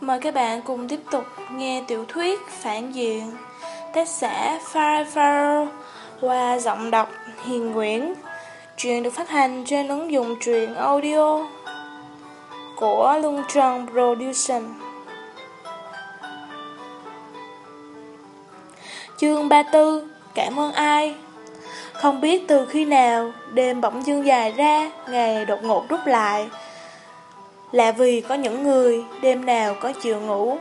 Mời các bạn cùng tiếp tục nghe tiểu thuyết phản diện tác giả Fire qua giọng đọc Hiền Nguyễn. Truyện được phát hành trên ứng dụng truyện audio của Luân Trần Production. Chương 34 Cảm ơn ai? Không biết từ khi nào, đêm bỗng dưng dài ra, ngày đột ngột rút lại. Là vì có những người đêm nào có chiều ngủ.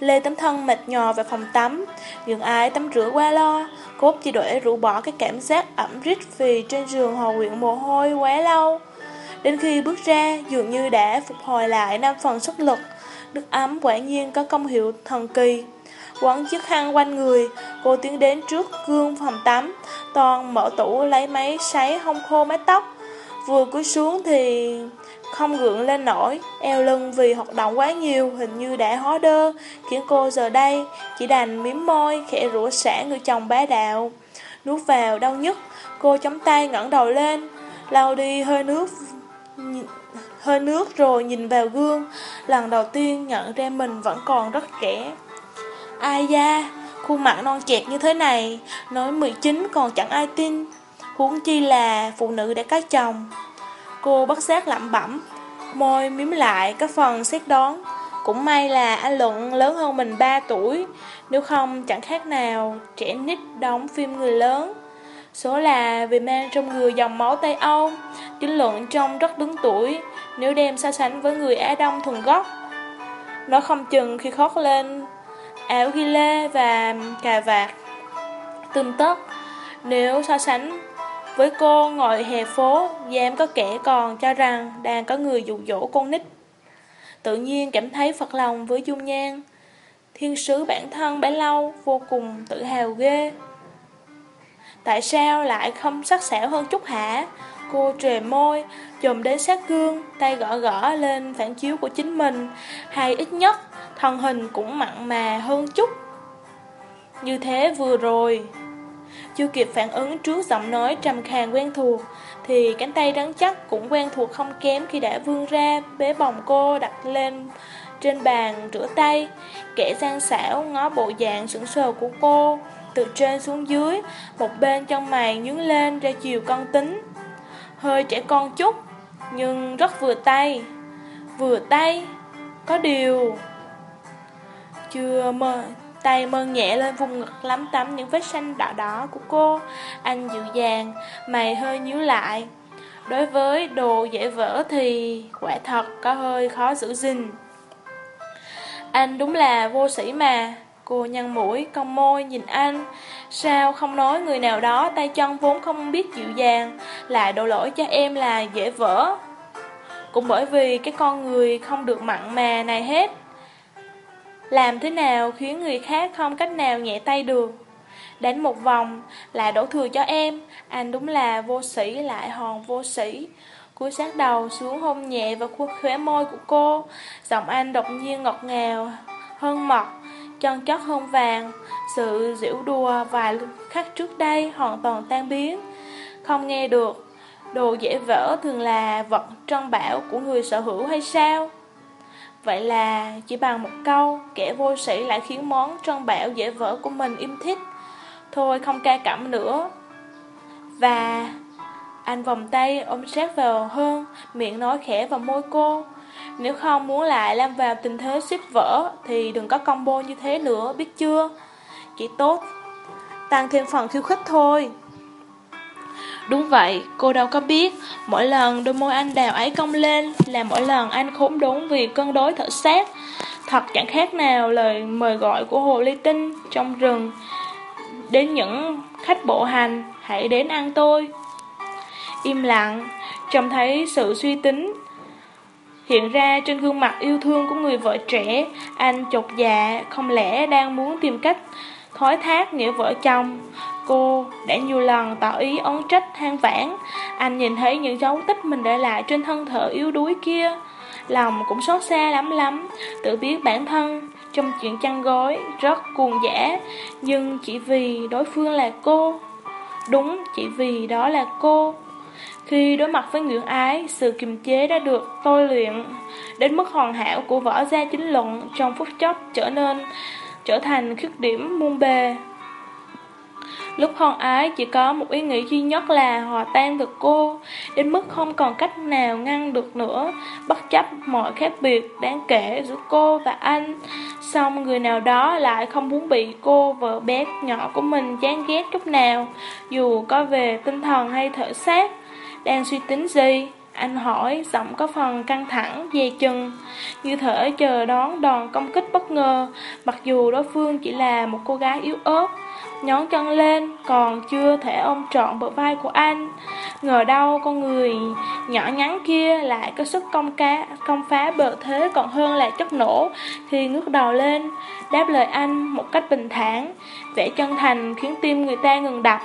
Lê tấm thân mệt nhò vào phòng tắm, Nhưng ai tắm rửa qua lo. Cốt chỉ để rũ bỏ cái cảm giác ẩm rít Vì trên giường hồ quyện mồ hôi quá lâu. Đến khi bước ra, Dường như đã phục hồi lại năm phần sức lực. Nước ấm quả nhiên có công hiệu thần kỳ. Quấn chiếc khăn quanh người, Cô tiến đến trước gương phòng tắm. Toàn mở tủ lấy máy sấy hông khô mái tóc. Vừa cúi xuống thì không gượng lên nổi, eo lưng vì hoạt động quá nhiều hình như đã hóa đơ, khiến cô giờ đây chỉ đành miếm môi, khẽ rủa xả người chồng bá đạo. Nuốt vào đau nhức, cô chống tay ngẩng đầu lên, lau đi hơi nước hơi nước rồi nhìn vào gương, lần đầu tiên nhận ra mình vẫn còn rất trẻ. Ai da, khuôn mặt non chẹt như thế này, nói 19 còn chẳng ai tin, huống chi là phụ nữ đã có chồng. Cô bất giác lẩm bẩm, môi miếm lại các phần xét đoán. Cũng may là anh Luận lớn hơn mình 3 tuổi, nếu không chẳng khác nào trẻ nít đóng phim người lớn. Số là vì mang trong người dòng máu Tây Âu, chính Luận trông rất đứng tuổi nếu đem so sánh với người Á Đông thuần gốc. Nó không chừng khi khót lên áo ghi lê và cà vạt Tương tất, nếu so sánh với cô ngồi hè phố, dám có kẻ còn cho rằng đang có người dụ dỗ con nít. Tự nhiên cảm thấy phật lòng với dung nhan. Thiên sứ bản thân bấy lâu vô cùng tự hào ghê. Tại sao lại không sắc sảo hơn chút hả? Cô trề môi, chồm đến sát gương, tay gõ gõ lên phản chiếu của chính mình, hay ít nhất, thân hình cũng mặn mà hơn chút. Như thế vừa rồi, chưa kịp phản ứng trước giọng nói trầm khàn quen thuộc, Thì cánh tay rắn chắc cũng quen thuộc không kém khi đã vươn ra Bế bồng cô đặt lên trên bàn rửa tay. Kẻ gian xảo ngó bộ dạng sững sờ của cô, Từ trên xuống dưới, Một bên trong mày nhướng lên ra chiều con tính. Hơi trẻ con chút, Nhưng rất vừa tay. Vừa tay, Có điều, Chưa mơ Tay mơn nhẹ lên vùng ngực lắm tắm những vết xanh đỏ đỏ của cô. Anh dịu dàng, mày hơi nhíu lại. Đối với đồ dễ vỡ thì quả thật có hơi khó giữ gìn. Anh đúng là vô sĩ mà. Cô nhăn mũi, cong môi, nhìn anh. Sao không nói người nào đó tay chân vốn không biết dịu dàng Lại đổ lỗi cho em là dễ vỡ. Cũng bởi vì cái con người không được mặn mà này hết làm thế nào khiến người khác không cách nào nhẹ tay được? Đánh một vòng, là đổ thừa cho em. Anh đúng là vô sĩ lại hòn vô sĩ Cúi sát đầu xuống hôn nhẹ vào khuôn khóe môi của cô. Giọng anh đột nhiên ngọt ngào, Hơn mật Chân chất hơn vàng. Sự giễu đùa vài khắc trước đây hoàn toàn tan biến. Không nghe được, Đồ dễ vỡ thường là vật trân bảo của người sở hữu hay sao? Vậy là chỉ bằng một câu, kẻ vô sĩ lại khiến món trân bảo dễ vỡ của mình im thích. Thôi không ca cảm nữa. Và anh vòng tay ôm sát vào hơn, miệng nói khẽ vào môi cô. Nếu không muốn lại lâm vào tình thế suýt vỡ thì đừng có combo như thế nữa, biết chưa? Chỉ tốt, tăng thêm phần khiêu khích thôi. Đúng vậy, cô đâu có biết, mỗi lần đôi môi anh đào ấy cong lên là mỗi lần anh khốn đốn vì cân đối thở sát. Thật chẳng khác nào lời mời gọi của Hồ Ly Tinh trong rừng. Đến những khách bộ hành, hãy đến ăn tôi. Im lặng, trông thấy sự suy tính hiện ra trên gương mặt yêu thương của người vợ trẻ. Anh chột dạ, không lẽ đang muốn tìm cách thói thác nghĩa vợ chồng. Cô đã nhiều lần tỏ ý ón trách than vãn. Anh nhìn thấy những dấu tích mình để lại trên thân thể yếu đuối kia. Lòng cũng xót xa lắm lắm. Tự biết bản thân trong chuyện chăn gối rất cuồng dã. Nhưng chỉ vì đối phương là cô. Đúng chỉ vì đó là cô. Khi đối mặt với ngưỡng ái, sự kiềm chế đã được tôi luyện. Đến mức hoàn hảo của võ gia chính luận trong phút chốc trở nên trở thành khuyết điểm muôn bề. Lúc hôn ái chỉ có một ý nghĩ duy nhất là hòa tan được cô, đến mức không còn cách nào ngăn được nữa, bất chấp mọi khác biệt đáng kể giữa cô và anh. Xong người nào đó lại không muốn bị cô vợ bé nhỏ của mình chán ghét chút nào, dù có về tinh thần hay thể xác. Đang suy tính gì? Anh hỏi, giọng có phần căng thẳng, dè chừng, như thể chờ đón đòn công kích bất ngờ, mặc dù đối phương chỉ là một cô gái yếu ớt nhón chân lên, còn chưa thể ôm trọn bờ vai của anh. Ngờ đâu con người nhỏ nhắn kia lại có sức công cá, công phá bờ thế còn hơn là chất nổ thì ngước đầu lên, đáp lời anh một cách bình thản, vẻ chân thành khiến tim người ta ngừng đập.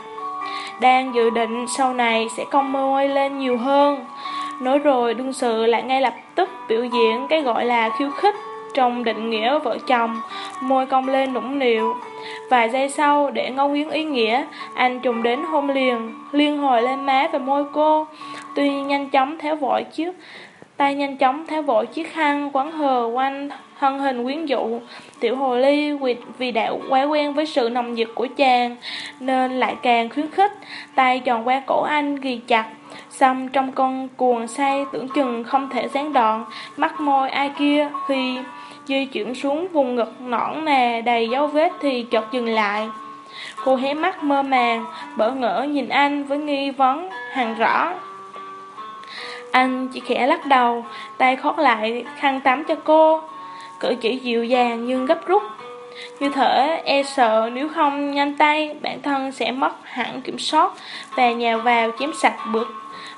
Đang dự định sau này sẽ cong môi lên nhiều hơn. Nói rồi đương sự lại ngay lập tức biểu diễn cái gọi là khiêu khích trong định nghĩa vợ chồng, môi cong lên nũng nịu. Vài giây sau, để ngâu nghiến ý nghĩa, anh trùng đến hôn liền, liên hồi lên má và môi cô. Tuy nhanh chóng theo vội chiếc, tay nhanh chóng theo vội chiếc khăn quấn hờ quanh thân hình quyến dụ. Tiểu hồ ly vì đã quá quen với sự nồng nhiệt của chàng, nên lại càng khuyến khích, tay tròn qua cổ anh ghi chặt. Xong trong con cuồng say tưởng chừng không thể gián đoạn, mắt môi ai kia khi Di chuyển xuống vùng ngực nõn nè đầy dấu vết thì chợt dừng lại. Cô hé mắt mơ màng, bỡ ngỡ nhìn anh với nghi vấn hàng rõ. Anh chỉ khẽ lắc đầu, tay khót lại khăn tắm cho cô. Cử chỉ dịu dàng nhưng gấp rút. Như thể e sợ nếu không nhanh tay, bản thân sẽ mất hẳn kiểm soát và nhào vào chém sạch bữa,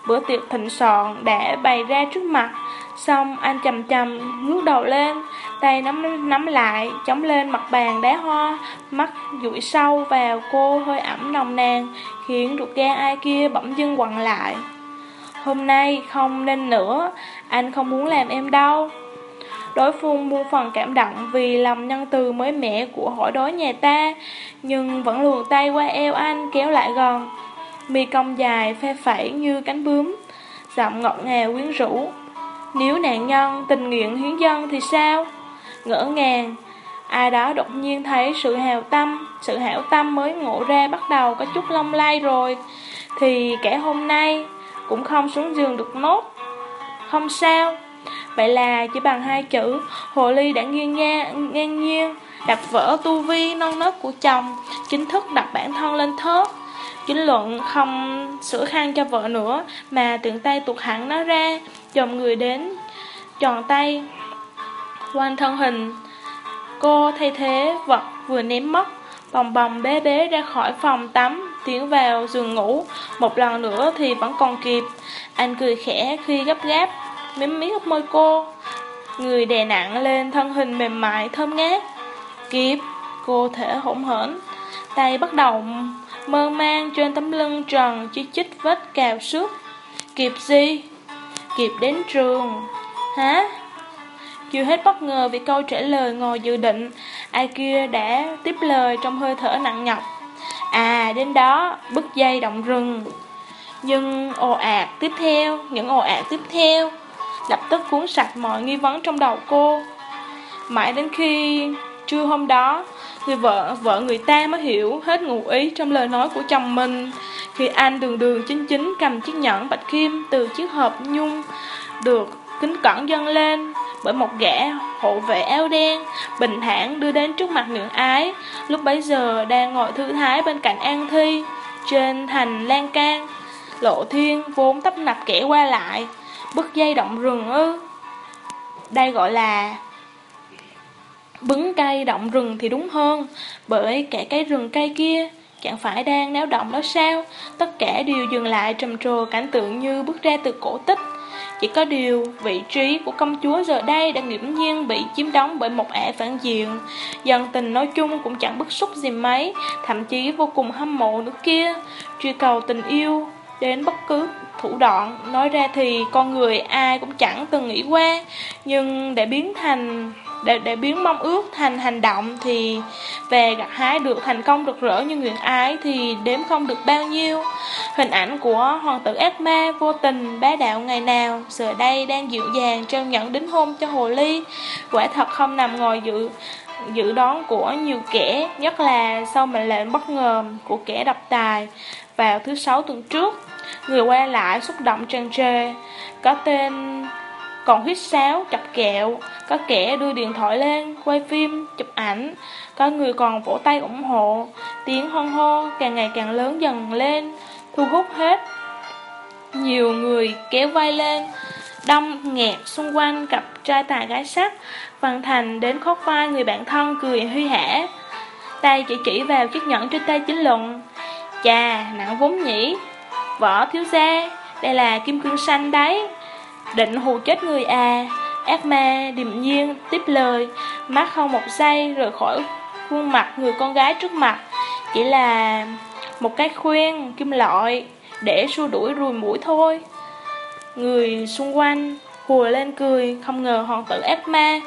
bữa tiệc thịnh soạn đã bày ra trước mặt. Xong anh chầm chầm ngước đầu lên Tay nắm nắm lại Chống lên mặt bàn đá hoa Mắt dụi sâu vào cô hơi ẩm nồng nàn Khiến ruột gan ai kia bỗng dưng quặn lại Hôm nay không nên nữa Anh không muốn làm em đâu Đối phương buông phần cảm động vì lòng nhân từ mới mẻ của hỏi đối nhà ta Nhưng vẫn luồn tay qua eo anh kéo lại gần Mi cong dài phe phẩy như cánh bướm Giọng ngọt ngào quyến rũ nếu nạn nhân tình nguyện hiến dân thì sao? Ngỡ ngàng, ai đó đột nhiên thấy sự hào tâm, sự hảo tâm mới ngộ ra bắt đầu có chút lông lay rồi, thì kẻ hôm nay cũng không xuống giường được nốt. Không sao, vậy là chỉ bằng hai chữ, hồ ly đã nghiêng nha, ngang nhiên, đặt vỡ tu vi non nớt của chồng, chính thức đặt bản thân lên thớt. Chính luận không sửa khăn cho vợ nữa Mà tượng tay tuột hẳn nó ra Chồng người đến Tròn tay. Quanh thân hình Cô thay thế vật vừa ném mất. Bồng bồng bế bế ra khỏi phòng tắm Tiến vào giường ngủ. Một lần nữa thì vẫn còn kịp. Anh cười khẽ khi gấp gáp. Mím miết môi cô Người đè nặng lên thân hình mềm mại thơm ngát Kịp Cô thể hỗn hển Tay bắt đầu mơ mang trên tấm lưng trần chỉ chích vết cào xước. Kịp gì? Kịp đến trường. Hả? Chưa hết bất ngờ vì câu trả lời ngồi dự định, ai kia đã tiếp lời trong hơi thở nặng nhọc. À, đến đó, bức dây động rừng. Nhưng ồ ạt tiếp theo, những ồ ạt tiếp theo, lập tức cuốn sạch mọi nghi vấn trong đầu cô. Mãi đến khi trưa hôm đó, Người vợ, vợ người ta mới hiểu hết ngụ ý trong lời nói của chồng mình. Khi anh đường đường chính chính cầm chiếc nhẫn bạch kim từ chiếc hộp nhung Được kính cẩn dâng lên bởi một gã hộ vệ áo đen Bình thản đưa đến trước mặt nữ ái. Lúc bấy giờ đang ngồi thư thái bên cạnh An Thi Trên thành lan can Lộ thiên vốn tấp nập kẻ qua lại. Bức dây động rừng ư Đây gọi là Bứng cây động rừng thì đúng hơn, Bởi kẻ cái rừng cây kia Chẳng phải đang náo động đó sao? Tất cả đều dừng lại trầm trồ cảnh tượng như bước ra từ cổ tích. Chỉ có điều vị trí của công chúa giờ đây đã nghiễm nhiên bị chiếm đóng bởi một ẻ phản diện. Dân tình nói chung cũng chẳng bức xúc gì mấy, Thậm chí vô cùng hâm mộ nữa kia. Truy cầu tình yêu đến bất cứ thủ đoạn Nói ra thì con người ai cũng chẳng từng nghĩ qua Nhưng để biến thành để, để biến mong ước thành hành động thì về gặt hái được thành công rực rỡ như nguyện ái thì đếm không được bao nhiêu. Hình ảnh của hoàng tử ác ma vô tình bá đạo ngày nào giờ đây đang dịu dàng trao nhận đính hôn cho hồ ly. Quả thật không nằm ngồi dự dự đoán của nhiều kẻ, nhất là sau mệnh lệnh bất ngờ của kẻ độc tài vào thứ sáu tuần trước. Người qua lại xúc động tràn trề, có tên còn huyết sáo, chọc kẹo, có kẻ đưa điện thoại lên, quay phim, chụp ảnh, có người còn vỗ tay ủng hộ, tiếng hoan hô càng ngày càng lớn dần lên, thu hút hết. Nhiều người kéo vai lên, đông nghẹt xung quanh cặp trai tài gái sắc, Văn Thành đến khóc vai người bạn thân cười huy hả. Tay chỉ chỉ vào chiếc nhẫn trên tay chính luận. Chà, nặng vốn nhỉ. Võ thiếu gia, đây là kim cương xanh đấy. Định hù chết người à Ác ma điềm nhiên tiếp lời Mắt không một giây rời khỏi khuôn mặt người con gái trước mặt Chỉ là một cái khuyên kim loại Để xua đuổi ruồi mũi thôi Người xung quanh hùa lên cười Không ngờ hoàng tử ác ma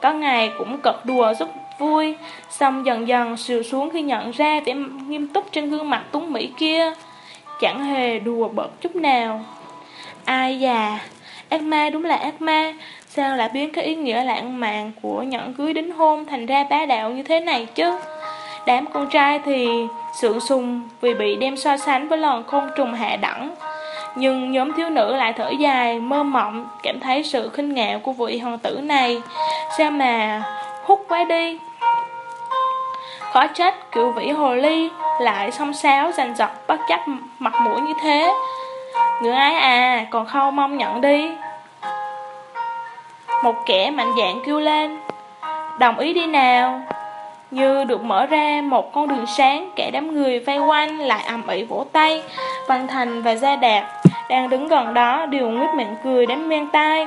Có ngày cũng cật đùa giúp vui Xong dần dần sườn xuống khi nhận ra vẻ nghiêm túc trên gương mặt tuấn Mỹ kia Chẳng hề đùa bợt chút nào Ai già, ác ma đúng là ác ma, sao lại biến cái ý nghĩa lãng mạn của nhẫn cưới đính hôn thành ra bá đạo như thế này chứ? Đám con trai thì sượng sùng vì bị đem so sánh với lòn côn trùng hạ đẳng. Nhưng nhóm thiếu nữ lại thở dài, mơ mộng, cảm thấy sự khinh ngạo của vị hoàng tử này. Sao mà hút quá đi. Khó trách cựu vĩ hồ ly lại xông xáo giành giật bất chấp mặt mũi như thế. Người ái à, còn khâu mong nhận đi. Một kẻ mạnh dạn kêu lên Đồng ý đi nào. Như được mở ra một con đường sáng Kẻ đám người vây quanh lại ầm ĩ vỗ tay Văn Thành và Gia Đạt Đang đứng gần đó đều nguyết miệng cười đến men tai.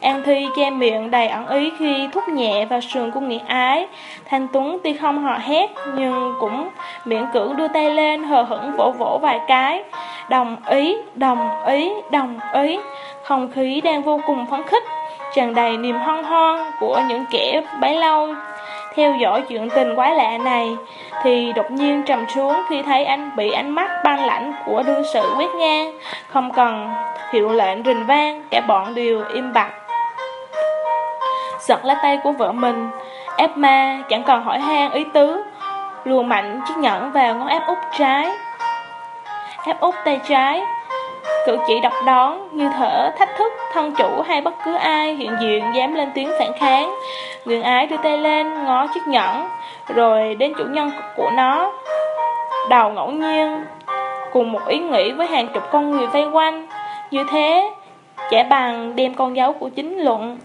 An Thi che miệng đầy ẩn ý khi thúc nhẹ vào sườn của Nghĩa Ái. Thanh Tuấn tuy không hò hét nhưng cũng miễn cưỡng đưa tay lên hờ hững vỗ vỗ vài cái. Đồng ý, đồng ý, đồng ý. Không khí đang vô cùng phấn khích, tràn đầy niềm hân hoan của những kẻ bấy lâu theo dõi chuyện tình quái lạ này thì đột nhiên trầm xuống khi thấy anh bị ánh mắt băng lãnh của đương sự quét ngang không cần hiệu lệnh rình vang cả bọn đều im bặt giật lá tay của vợ mình. Ép ma chẳng còn hỏi han ý tứ luồn mạnh chiếc nhẫn vào ngón ép út trái. Ép út tay trái, cử chỉ độc đón như thở thách thức, thân chủ hay bất cứ ai hiện diện dám lên tiếng phản kháng. Nguyện ái đưa tay lên ngó chiếc nhẫn, Rồi đến chủ nhân của nó. Đầu ngẫu nhiên, Cùng một ý nghĩ với hàng chục con người vây quanh. Như thế Chả bằng đem con dấu của chính luận.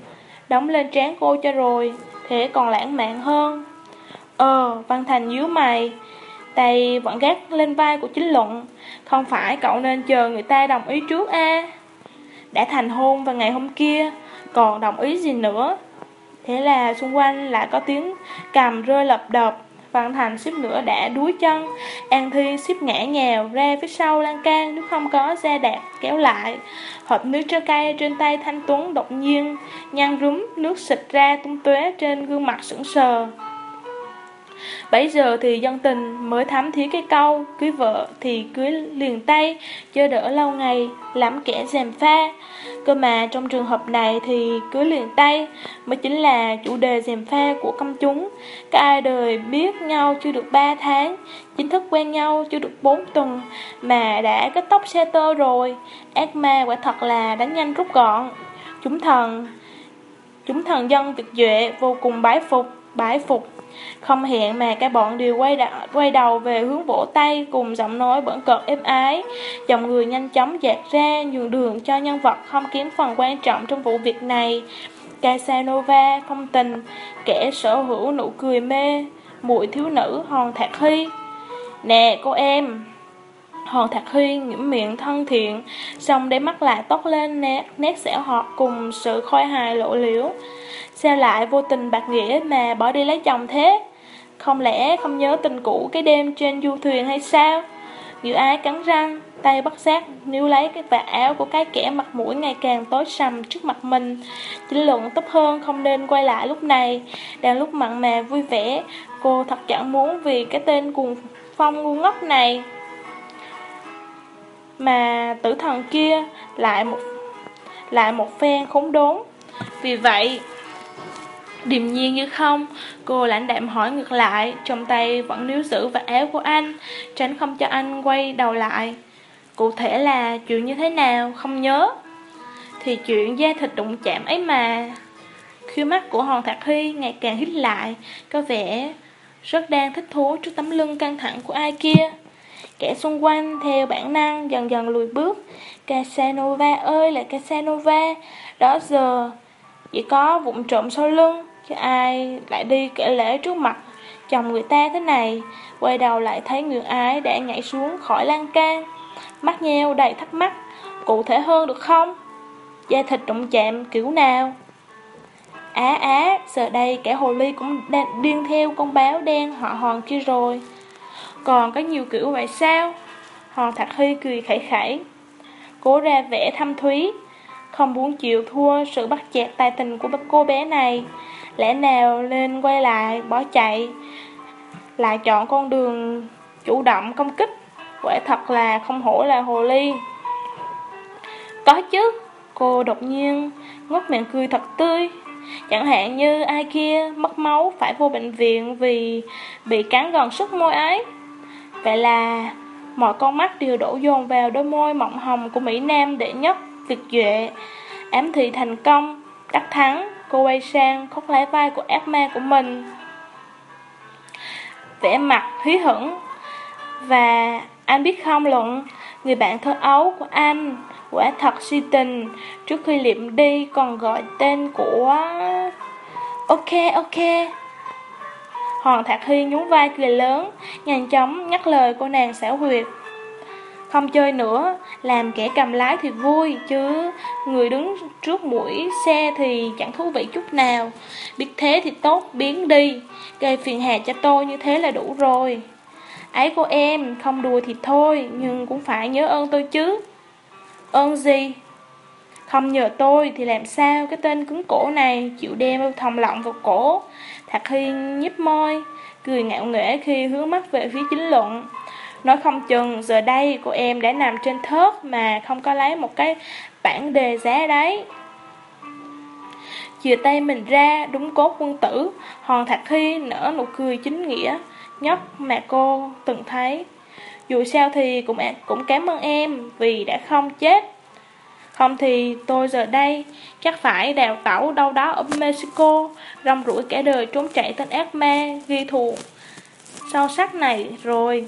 Đóng lên trán cô cho rồi Thế còn lãng mạn hơn. Ờ, Văn Thành nhíu mày Tay vẫn gác lên vai của chính luận. Không phải cậu nên chờ người ta đồng ý trước a? Đã thành hôn vào ngày hôm kia Còn đồng ý gì nữa? Thế là xung quanh lại có tiếng cầm rơi lập đập. Văn Thành xếp nữa đã đuối chân. An Thi xếp ngã nhào ra phía sau lan can Nếu không có da đạt kéo lại. Hộp nước trái cây trên tay Thanh Tuấn đột nhiên Nhăn rúm, nước xịt ra tung tóe trên gương mặt sững sờ. Bấy giờ thì dân tình mới thám thí cái câu, Cưới vợ thì cưới liền tay chơi đỡ lâu ngày Lắm kẻ dèm pha. Cơ mà trong trường hợp này thì cưới liền tay Mới chính là chủ đề dèm pha của công chúng. Các ai đời biết nhau chưa được 3 tháng, Chính thức quen nhau chưa được 4 tuần Mà đã kết tóc xe tơ rồi. Ác ma quả thật là đánh nhanh rút gọn. Chúng thần Chúng thần dân tuyệt duệ vô cùng bái phục. Bái phục không hẹn mà cả bọn đều quay, đầu, quay đầu về hướng vỗ tay cùng giọng nói bẩn cợt êm ái. Dòng người nhanh chóng dạt ra, nhường đường cho nhân vật không kiếm phần quan trọng trong vụ việc này. Casanova, phong tình, kẻ sở hữu nụ cười mê, muội thiếu nữ Hòn Thạc Hy. Nè cô em, Hòn Thạc Huyên những miệng thân thiện, xong để mắt lại tóc lên nét, nét xẻo họt cùng sự khôi hài lộ liễu. Sao lại vô tình bạc nghĩa mà bỏ đi lấy chồng thế? Không lẽ không nhớ tình cũ cái đêm trên du thuyền hay sao? Dự ái cắn răng, tay bắt sát níu lấy cái vạt áo của cái kẻ mặt mũi ngày càng tối sầm trước mặt mình. Chính luận tốt hơn không nên quay lại lúc này. Đang lúc mặn mà vui vẻ, cô thật chẳng muốn vì cái tên cuồng phong ngu ngốc này. Mà tử thần kia lại một lại một phen khốn đốn. Vì vậy, Điềm nhiên như không, cô lãnh đạm hỏi ngược lại, trong tay vẫn níu giữ vạt áo của anh, tránh không cho anh quay đầu lại. Cụ thể là chuyện như thế nào, không nhớ. Thì chuyện da thịt đụng chạm ấy mà. Khi mắt của Hòn Thạc Huy ngày càng hít lại, có vẻ rất đang thích thú trước tấm lưng căng thẳng của ai kia. Kẻ xung quanh theo bản năng dần dần lùi bước. Casanova ơi là Casanova, đó giờ chỉ có vụn trộm sau lưng Chứ ai lại đi kể lễ trước mặt chồng người ta thế này Quay đầu lại thấy người ái đã nhảy xuống khỏi lan can Mắt nheo đầy thắc mắc Cụ thể hơn được không? Da thịt đụng chạm kiểu nào? Á á, giờ đây kẻ hồ ly cũng đang điên theo con báo đen họ hòn kia rồi còn có nhiều kiểu vậy sao? Hòn Thạc Hy cười khẩy khẩy Cố ra vẻ thâm thúy Không muốn chịu thua sự bắt chẹt tài tình của cô bé này. Lẽ nào nên quay lại, bỏ chạy Lại chọn con đường chủ động công kích? Quả thật là không hổ là hồ ly. Có chứ Cô đột nhiên ngất miệng cười thật tươi. Chẳng hạn như ai kia mất máu phải vô bệnh viện vì bị cắn gần sức môi ấy. Vậy là mọi con mắt đều đổ dồn vào đôi môi mọng hồng của Mỹ Nam để nhất Việt Duệ. Ám thị thành công, đắc thắng Cô quay sang khóc lái vai của ác ma của mình. Vẽ mặt hí hửng. Và anh biết không luận Người bạn thơ ấu của anh Quả thật si tình. Trước khi liệm đi còn gọi tên của Ok ok. Hoàng Thạc Hy nhún vai cười lớn Nhanh chóng nhắc lời cô nàng xảo huyệt không chơi nữa, làm kẻ cầm lái thì vui, chứ người đứng trước mũi xe thì chẳng thú vị chút nào. Biết thế thì tốt, biến đi, gây phiền hà cho tôi như thế là đủ rồi. Ấy cô em, không đùa thì thôi, nhưng cũng phải nhớ ơn tôi chứ. Ơn gì? Không nhờ tôi thì làm sao cái tên cứng cổ này chịu đem thòng lọng vào cổ. Thạc Hy nhíp môi, cười ngạo nghễ khi hướng mắt về phía chính luận. Nói không chừng giờ đây cô em đã nằm trên thớt mà không có lấy một cái bản đề giá đấy. Chìa tay mình ra, đúng cốt quân tử, hòn thạch khi nở nụ cười chính nghĩa, nhất mà cô từng thấy. Dù sao thì cũng cũng cảm ơn em vì đã không chết. Không thì tôi giờ đây chắc phải đào tẩu đâu đó ở Mexico, rong rủi cả đời trốn chạy tên ác ma, ghi thù sâu sắc này rồi.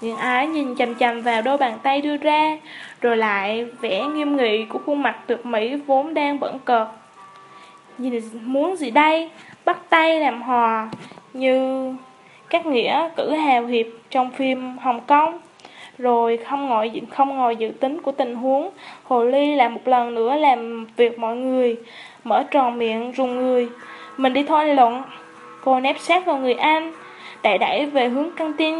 nhưng ái nhìn chầm chầm vào đôi bàn tay đưa ra, rồi lại vẻ nghiêm nghị của khuôn mặt tuyệt mỹ vốn đang bẩn cợt. Nhìn muốn gì đây? Bắt tay làm hòa như các nghĩa cử hào hiệp trong phim Hồng Kông. Rồi không ngồi không ngồi dự tính của tình huống, Hồ Ly lại một lần nữa làm việc mọi người, mở tròn miệng rùng người. Mình đi thôi luận. Cô nép sát vào người anh, đẩy đẩy về hướng căng tin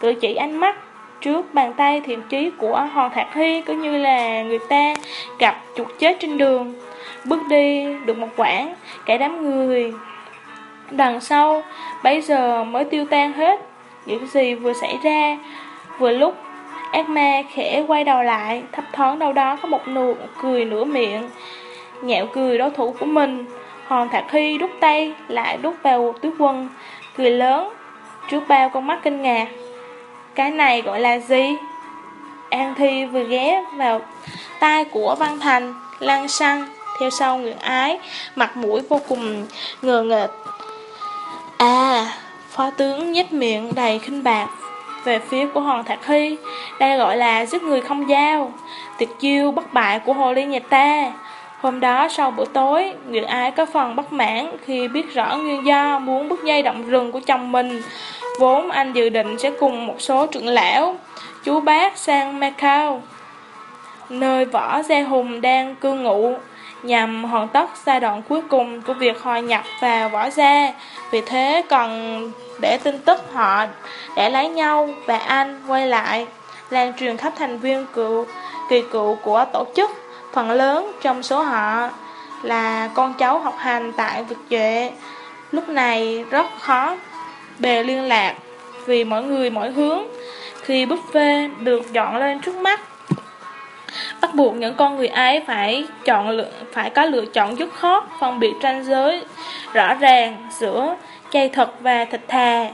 cử chỉ ánh mắt trước bàn tay thiện chí của Hoàng Thạc Hy cứ như là người ta gặp chuột chết trên đường. Bước đi được một quãng, cả đám người đằng sau bây giờ mới tiêu tan hết những gì vừa xảy ra. Vừa lúc ác ma khẽ quay đầu lại, thấp thoáng đâu đó có một nụ cười nửa miệng, nhạo cười đối thủ của mình. Hoàng Thạc Hy đút tay lại đút vào túi quần, cười lớn trước bao con mắt kinh ngạc. Cái này gọi là gì? An Thi vừa ghé vào tay của Văn Thành, lăng xăng, theo sau người ái, mặt mũi vô cùng ngờ nghệch. À, phó tướng nhếch miệng đầy khinh bạc về phía của Hoàng Thạc Hy, đây gọi là giết người không giao, tuyệt chiêu bất bại của hồ ly nhà ta. Hôm đó sau bữa tối, Nguyệt Ái có phần bất mãn khi biết rõ nguyên do muốn bước dây động rừng của chồng mình. Vốn anh dự định sẽ cùng một số trưởng lão, chú bác sang Macau, nơi võ Gia Hùng đang cư ngụ, nhằm hoàn tất giai đoạn cuối cùng của việc hòa nhập vào võ gia. Vì thế cần để tin tức họ để lấy nhau và anh quay lại. lan truyền khắp thành viên cựu, kỳ cựu của tổ chức. Phần lớn trong số họ là con cháu học hành tại Việt Duệ. Lúc này rất khó bề liên lạc vì mỗi người mỗi hướng. Khi buffet được dọn lên trước mắt, bắt buộc những con người ấy phải chọn lựa, phải có lựa chọn dứt khoát, phân biệt ranh giới rõ ràng giữa chay thật và thịt thà.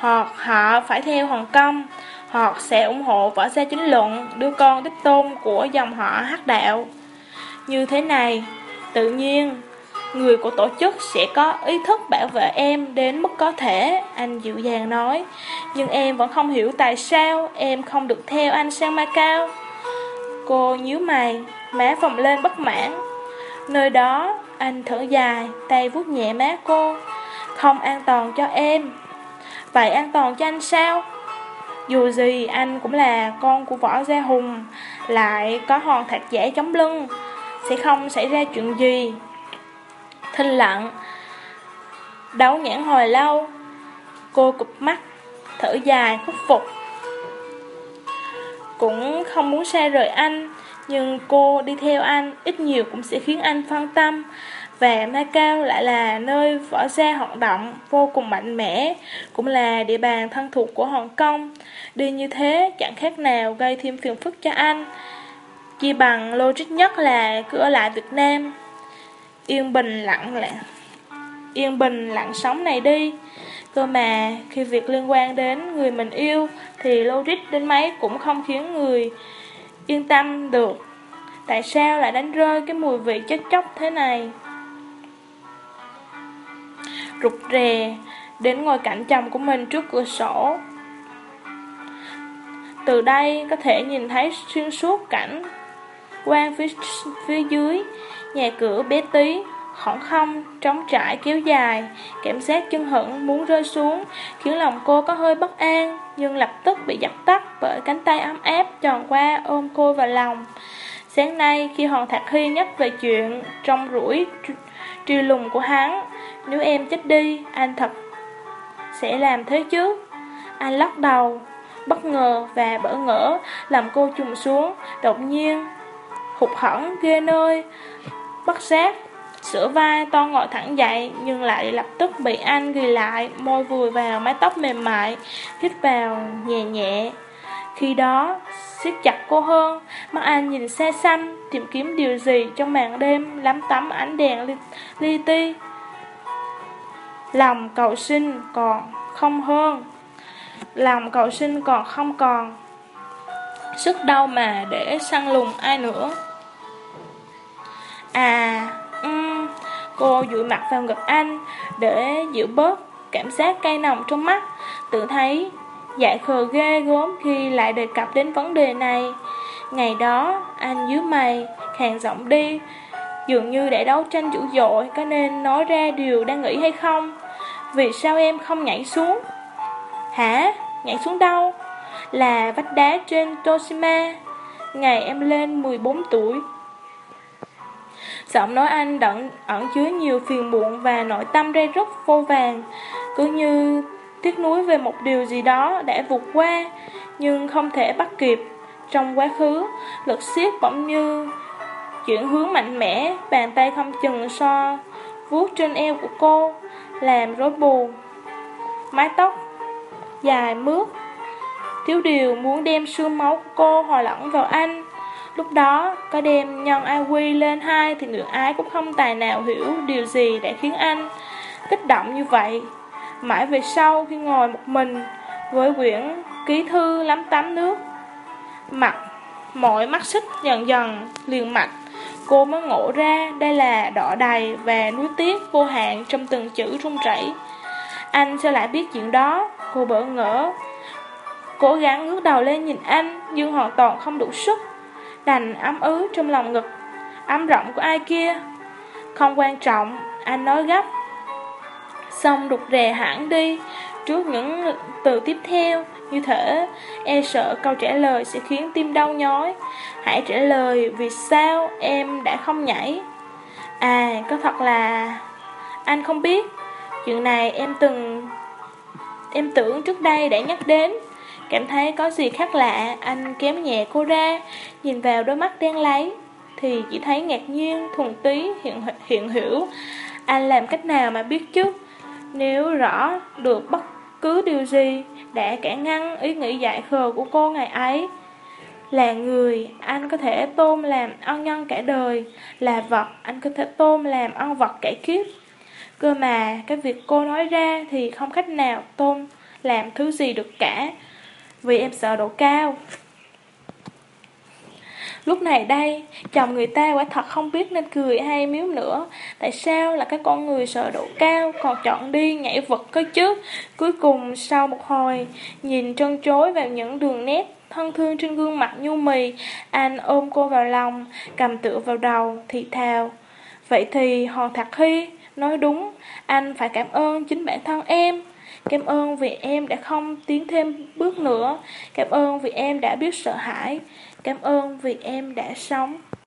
Hoặc họ phải theo Hồng Kông, hoặc sẽ ủng hộ võ gia chính luận, đưa con đích tôn của dòng họ hắc đạo. Như thế này, tự nhiên, người của tổ chức sẽ có ý thức bảo vệ em đến mức có thể, anh dịu dàng nói. Nhưng em vẫn không hiểu tại sao em không được theo anh sang Macau. Cô nhíu mày, má phồng lên bất mãn. Nơi đó, anh thở dài, tay vuốt nhẹ má cô. Không an toàn cho em. Vậy an toàn cho anh sao? Dù gì anh cũng là con của võ gia hùng Lại có hòn thạch giả chống lưng Sẽ không xảy ra chuyện gì Thinh lặng Đấu nhãn hồi lâu Cô cụp mắt Thở dài khúc phục cũng không muốn xa rời anh Nhưng cô đi theo anh Ít nhiều cũng sẽ khiến anh phân tâm và Macau lại là nơi võ gia hoạt động vô cùng mạnh mẽ, cũng là địa bàn thân thuộc của Hồng Kông. Đi như thế chẳng khác nào gây thêm phiền phức cho anh. Chỉ bằng logic nhất là cứ ở lại Việt Nam. Yên bình lặng lẽ. Yên bình lặng sống này đi. Cơ mà khi việc liên quan đến người mình yêu thì logic đến mấy cũng không khiến người yên tâm được. Tại sao lại đánh rơi cái mùi vị chất chóc thế này? rụt rè, đến ngồi cạnh chồng của mình trước cửa sổ. Từ đây có thể nhìn thấy xuyên suốt cảnh quan phía, phía dưới, nhà cửa bé tí, khoảng không, trống trải kéo dài, cảm giác chân hững muốn rơi xuống, khiến lòng cô có hơi bất an, nhưng lập tức bị dập tắt bởi cánh tay ấm áp tròn qua ôm cô vào lòng. Sáng nay khi Hoàng Thạc Hy nhắc về chuyện trong rủi triều lùng của hắn, nếu em chết đi, anh thật sẽ làm thế chứ. Anh lắc đầu, bất ngờ và bỡ ngỡ, làm cô trùng xuống, đột nhiên, hụt hẫng ghê nơi, bất giác, sửa vai to ngồi thẳng dậy, nhưng lại lập tức bị anh ghi lại, môi vùi vào mái tóc mềm mại, hít vào nhẹ nhẹ. Khi đó, siết chặt cô hơn, mắt anh nhìn xa xăm, tìm kiếm điều gì trong màn đêm lắm tắm ánh đèn li, li ti. Lòng cầu sinh còn không hơn Lòng cầu sinh còn không còn Sức đau mà để săn lùng ai nữa À Cô dụi mặt vào ngực anh Để giữ bớt cảm giác cay nồng trong mắt. Tự thấy dại khờ ghê gốm khi lại đề cập đến vấn đề này. Ngày đó, anh dưới mày khàn giọng đi, Dường như để đấu tranh dữ dội, Có nên nói ra điều đang nghĩ hay không? Vì sao em không nhảy xuống? Hả? Nhảy xuống đâu? Là vách đá trên Toshima Ngày em lên 14 tuổi Giọng nói anh đẩn ẩn chứa nhiều phiền muộn và nội tâm rây rứt vô vàng Cứ như tiếc nuối về một điều gì đó đã vượt qua Nhưng không thể bắt kịp Trong quá khứ, lực siết bỗng như Chuyển hướng mạnh mẽ, bàn tay không chừng so vuốt trên eo của cô, làm rối bù. Mái tóc dài mướt, thiếu điều muốn đem sương máu của cô hòa lẫn vào anh. Lúc đó, có đem nhân ai quy lên hai thì người ái cũng không tài nào hiểu điều gì đã khiến anh kích động như vậy. Mãi về sau khi ngồi một mình với quyển ký thư lắm tắm nước, mặt mỗi mắt xích dần dần liền mạch Cô mới ngộ ra đây là đỏ đầy và nuối tiếc vô hạn trong từng chữ rung rẩy. Anh sao lại biết chuyện đó? Cô bỡ ngỡ. Cố gắng ngước đầu lên nhìn anh, nhưng hoàn toàn không đủ sức. Đành ấm ứ trong lòng ngực, ấm rộng của ai kia. Không quan trọng, anh nói gấp. Xong đục rè hẳn đi, trước những từ tiếp theo, như thể e sợ câu trả lời sẽ khiến tim đau nhói. Hãy trả lời vì sao em đã không nhảy? À có thật là Anh không biết. Chuyện này em từng Em tưởng trước đây đã nhắc đến. Cảm thấy có gì khác lạ, anh kéo nhẹ cô ra, nhìn vào đôi mắt đen lấy, thì chỉ thấy ngạc nhiên, thuần túy, hiện, hiện hiểu. Anh làm cách nào mà biết chứ? Nếu rõ được bất cứ điều gì đã cản ngăn ý nghĩ dại khờ của cô ngày ấy. Là người, anh có thể tôm làm ân nhân cả đời. Là vật, anh có thể tôm làm ân vật cả kiếp. Cơ mà, cái việc cô nói ra thì không cách nào tôm làm thứ gì được cả. Vì em sợ độ cao. Lúc này đây, chồng người ta quả thật không biết nên cười hay miếu nữa. Tại sao là cái con người sợ độ cao còn chọn đi nhảy vật cơ chứ? Cuối cùng sau một hồi, nhìn trân trối vào những đường nét thân thương trên gương mặt nhu mì, anh ôm cô vào lòng, cầm tựa vào đầu, thì thào. Vậy thì Hòn Thạc Hy nói đúng, anh phải cảm ơn chính bản thân em. Cảm ơn vì em đã không tiến thêm bước nữa. Cảm ơn vì em đã biết sợ hãi. Cảm ơn vì em đã sống